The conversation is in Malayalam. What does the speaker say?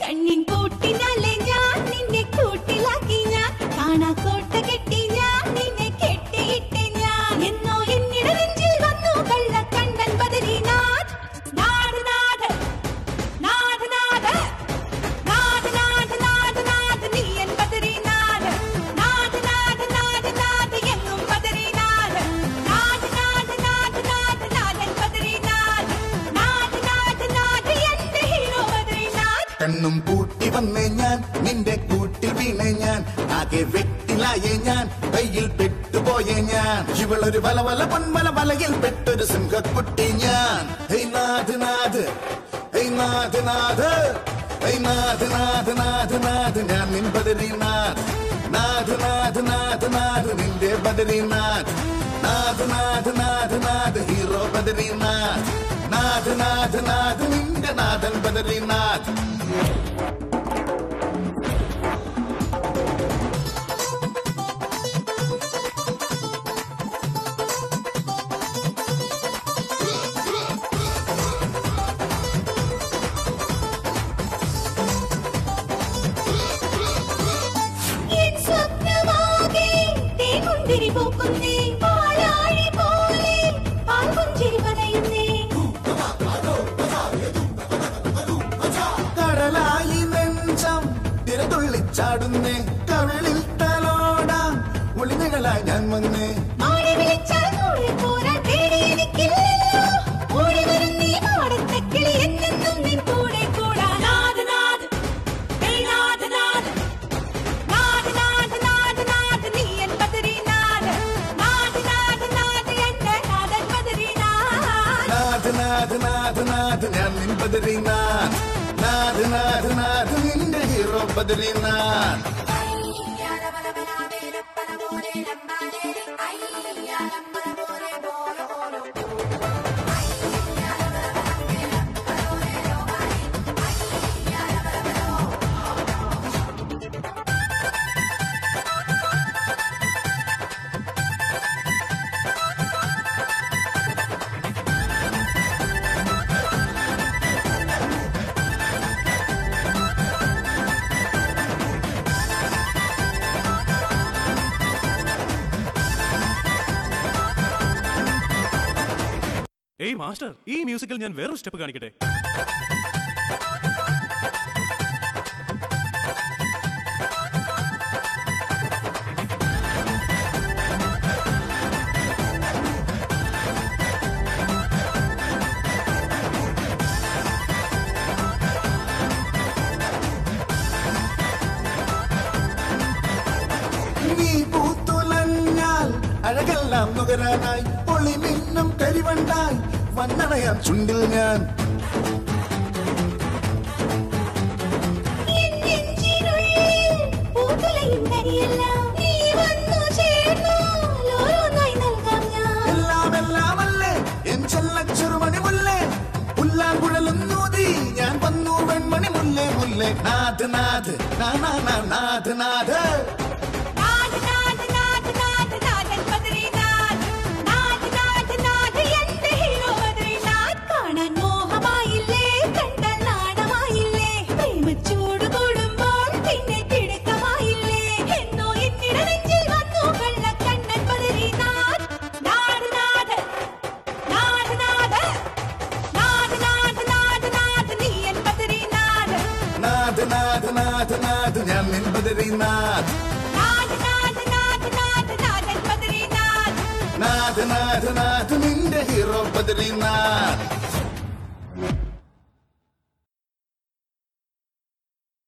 കണ്ണിൻ കൂട്ടിനല്ലേ ഞാൻ നിന്നെ കൂട്ടിലാക്കി ഞാൻ. കാണാ കോട്ട കെട്ടി കണ്ണും പൂട്ടി വന്നേ ഞാൻ. നിന്റെ കൂട്ടിൽ വീണേ ഞാൻ. ആകെ വെട്ടിലായേ ഞാൻ. കയ്യിൽ പെട്ടുപോയേ ഞാൻ. ഇവളൊരു വല വല പൊന്മല വലയിൽ പെട്ടൊരു സിംഹക്കുട്ടി ഞാൻ. ഹേയ് നാഥ് നാഥ് ഹേയ് നാഥ് നാഥ് ഹേയ് നാഥ് നാഥ് നാഥ് നാഥ്. ഞാൻ നിൻ ബദരീനാഥ്. നാഥ് നാഥ് നാഥ് നാഥ് നിന്റെ ബദരീനാഥ്. നാഥ് നാഥ് നാഥ് നാഥ് ഹീറോ ബദരീനാഥ്. നാഥ് നാഥ് നാഥ് നിന്റെ നാഥൻ ബദരീനാഥ്. Yeah. ചാടുന്നേ കവിളിൽ തലോടാം ഒളിഞ്ഞകളായി ഞാൻ വന്നേ നാഥ് നാഥ് നാഥ് ഞാൻ നിൻ ബദരീനാഥ് നാഥ് നാഥ് നാഥ് നിന്റെ Pedro Badrinath. Ay, ya la, ba, la, ba, la, ba, la, ba, la, ba, la, ഏയ് മാസ്റ്റർ ഈ മ്യൂസിക്കിൽ ഞാൻ വേറൊരു സ്റ്റെപ്പ് കാണിക്കട്ടെ? കഥകളെല്ലാം നുകരാനായി പൊളി മിന്നും കരിവണ്ടായി വന്നണയാം ചുണ്ടിൽ ഞാൻ. എല്ലാം അല്ലേ എൻ മുല്ലേ ഞാൻ വന്നു വെൺമണി മുല്ലേ? മുല്ലേ നാഥ് നാഥ് നാഥ് നാഥ് നാഥ്. നാഥ് നാഥ് നാഥ് നാഥ് ഞാൻ നിൻ ബദരിനാഥ്. നാഥ് നാഥ് നാഥ് നിന്റെ ഹീറോ ബദരീനാഥ്.